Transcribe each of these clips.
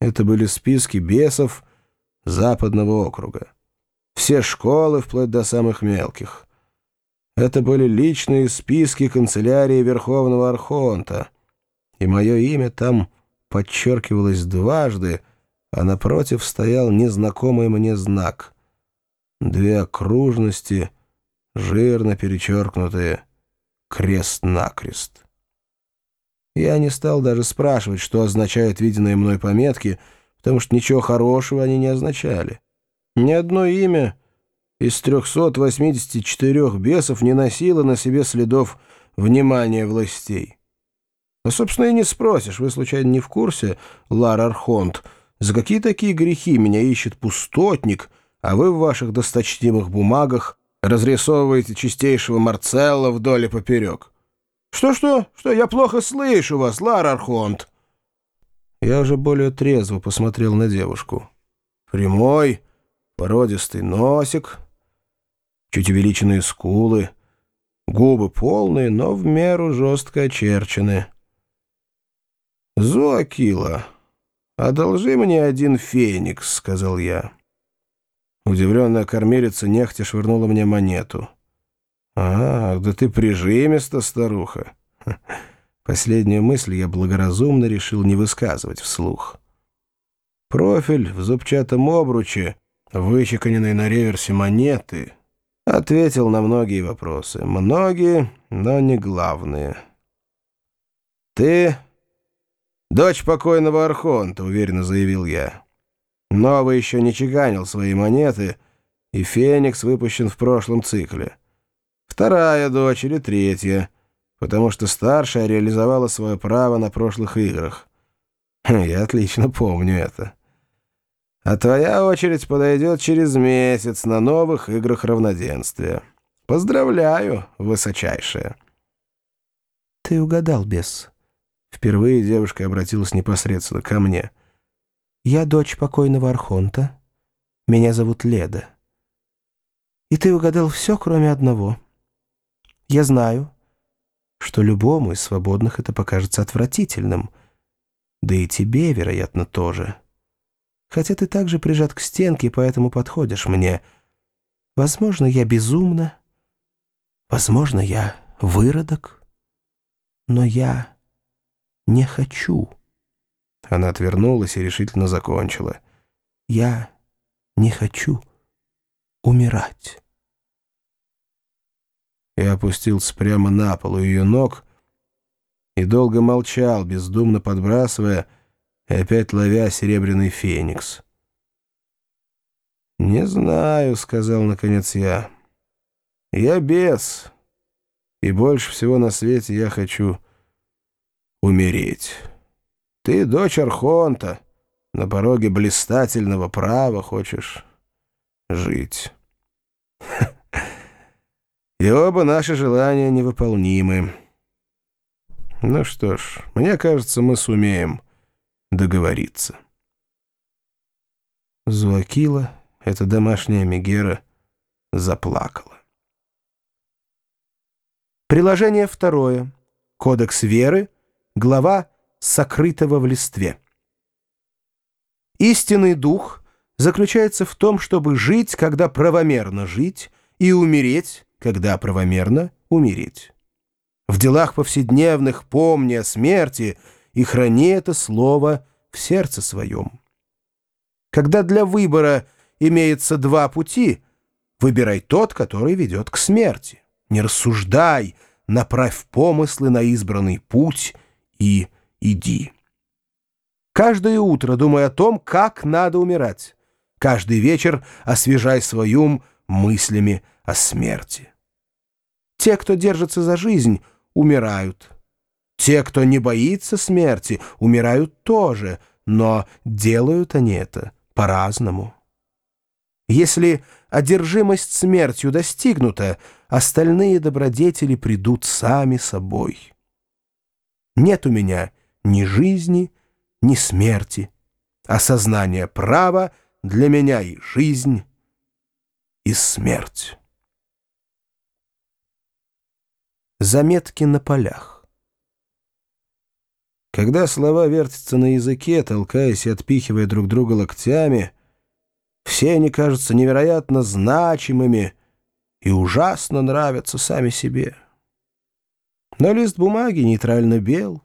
Это были списки бесов западного округа. Все школы, вплоть до самых мелких. Это были личные списки канцелярии Верховного Архонта, и мое имя там подчеркивалось дважды, а напротив стоял незнакомый мне знак. Две окружности, жирно перечеркнутые, крест-накрест. Я не стал даже спрашивать, что означают виденные мной пометки, потому что ничего хорошего они не означали. Ни одно имя из 384 бесов не носило на себе следов внимания властей. А, собственно, и не спросишь, вы, случайно, не в курсе, Лар Архонт, за какие такие грехи меня ищет пустотник, а вы в ваших досточтимых бумагах разрисовываете чистейшего Марцелла вдоль и поперек? «Что-что? Что, я плохо слышу вас, Лар Архонт?» Я уже более трезво посмотрел на девушку. Прямой, породистый носик, чуть увеличенные скулы, губы полные, но в меру жестко очерчены. «Зоакила, одолжи мне один феникс», — сказал я. Удивленная кормилица нехотя швырнула мне монету. «А, да ты прижимиста, старуха!» Последнюю мысль я благоразумно решил не высказывать вслух. Профиль в зубчатом обруче, вычеканенный на реверсе монеты, ответил на многие вопросы. Многие, но не главные. «Ты дочь покойного Архонта», — уверенно заявил я. Новый еще не чеканил свои монеты, и Феникс выпущен в прошлом цикле вторая дочь или третья, потому что старшая реализовала свое право на прошлых играх. Я отлично помню это. А твоя очередь подойдет через месяц на новых играх равноденствия. Поздравляю, высочайшая. Ты угадал, бес. Впервые девушка обратилась непосредственно ко мне. Я дочь покойного Архонта. Меня зовут Леда. И ты угадал все, кроме одного — я знаю, что любому из свободных это покажется отвратительным. Да и тебе, вероятно, тоже. Хотя ты также прижат к стенке, поэтому подходишь мне. Возможно, я безумна. Возможно, я выродок. Но я не хочу. Она отвернулась и решительно закончила. Я не хочу умирать. Я опустился прямо на пол у ее ног и долго молчал, бездумно подбрасывая и опять ловя серебряный феникс. «Не знаю», — сказал наконец я. «Я бес, и больше всего на свете я хочу умереть. Ты дочь Архонта, на пороге блистательного права хочешь жить». И оба наши желания невыполнимы. Ну что ж, мне кажется, мы сумеем договориться. Зуакила, эта домашняя Мегера, заплакала. Приложение второе. Кодекс веры. Глава «Сокрытого в листве». Истинный дух заключается в том, чтобы жить, когда правомерно жить, и умереть, когда правомерно умереть. В делах повседневных помни о смерти и храни это слово в сердце своем. Когда для выбора имеется два пути, выбирай тот, который ведет к смерти. Не рассуждай, направь помыслы на избранный путь и иди. Каждое утро думай о том, как надо умирать. Каждый вечер освежай свой ум мыслями о смерти. Те, кто держится за жизнь, умирают. Те, кто не боится смерти, умирают тоже, но делают они это по-разному. Если одержимость смертью достигнута, остальные добродетели придут сами собой. Нет у меня ни жизни, ни смерти. Осознание права для меня и жизнь, и смерть. Заметки на полях. Когда слова вертятся на языке, толкаясь и отпихивая друг друга локтями, все они кажутся невероятно значимыми и ужасно нравятся сами себе. Но лист бумаги нейтрально бел.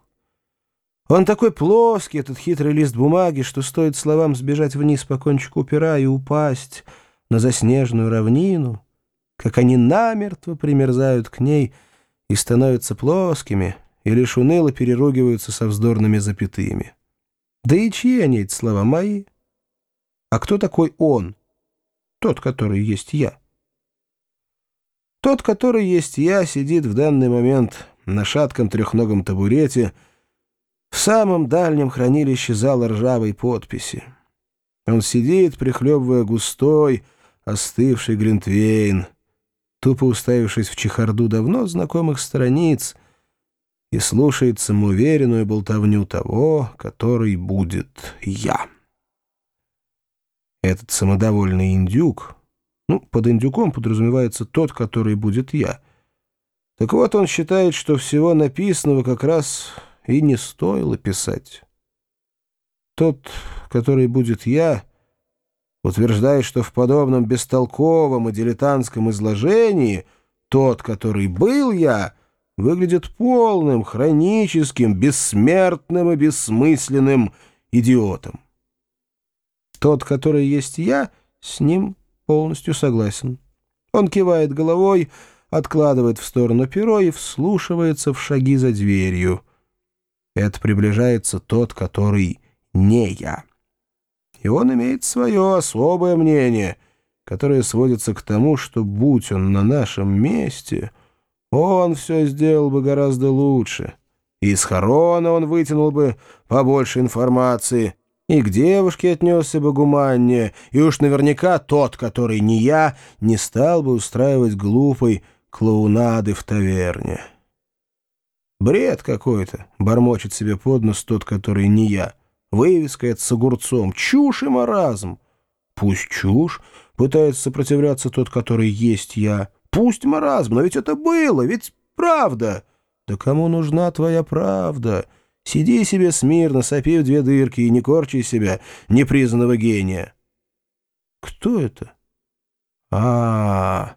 Он такой плоский, этот хитрый лист бумаги, что стоит словам сбежать вниз по кончику пера и упасть на заснеженную равнину, как они намертво примерзают к ней и становятся плоскими, и лишь уныло переругиваются со вздорными запятыми. Да и чьи они эти слова мои? А кто такой он? Тот, который есть я. Тот, который есть я, сидит в данный момент на шатком трехногом табурете в самом дальнем хранилище зала ржавой подписи. Он сидит, прихлебывая густой, остывший глинтвейн, тупо уставившись в чехарду давно знакомых страниц — и слушает самоуверенную болтовню того, который будет я. Этот самодовольный индюк, ну, под индюком подразумевается тот, который будет я. Так вот, он считает, что всего написанного как раз и не стоило писать. Тот, который будет я, утверждает, что в подобном бестолковом и дилетантском изложении тот, который был я — выглядит полным, хроническим, бессмертным и бессмысленным идиотом. Тот, который есть я, с ним полностью согласен. Он кивает головой, откладывает в сторону перо и вслушивается в шаги за дверью. Это приближается тот, который не я. И он имеет свое особое мнение, которое сводится к тому, что, будь он на нашем месте — он все сделал бы гораздо лучше. Из Харона он вытянул бы побольше информации, и к девушке отнесся бы гуманнее, и уж наверняка тот, который не я, не стал бы устраивать глупой клоунады в таверне. Бред какой-то, бормочет себе под нос тот, который не я. Вывеска это с огурцом, чушь и маразм. Пусть чушь, пытается сопротивляться тот, который есть я. Пусть маразм, но ведь это было, ведь правда. Да кому нужна твоя правда? Сиди себе смирно, сопи в две дырки и не корчи себя, непризнанного гения. Кто это? А, -а, а,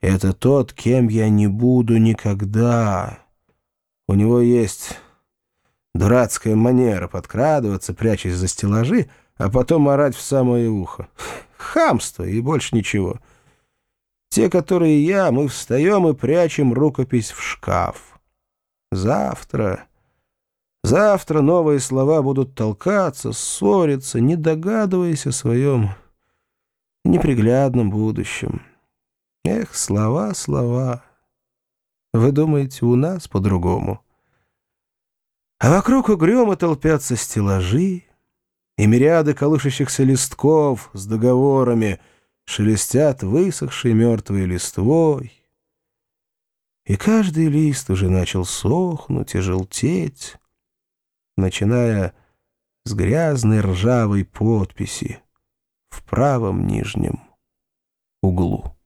это тот, кем я не буду никогда. У него есть дурацкая манера подкрадываться, прячась за стеллажи, а потом орать в самое ухо. Хамство и больше ничего. Те, которые я, мы встаем и прячем рукопись в шкаф. Завтра... Завтра новые слова будут толкаться, ссориться, не догадываясь о своем неприглядном будущем. Эх, слова, слова. Вы думаете, у нас по-другому? А вокруг угрюмо толпятся стеллажи и мириады колышущихся листков с договорами — шелестят высохшей мертвой листвой. И каждый лист уже начал сохнуть и желтеть, начиная с грязной ржавой подписи в правом нижнем углу.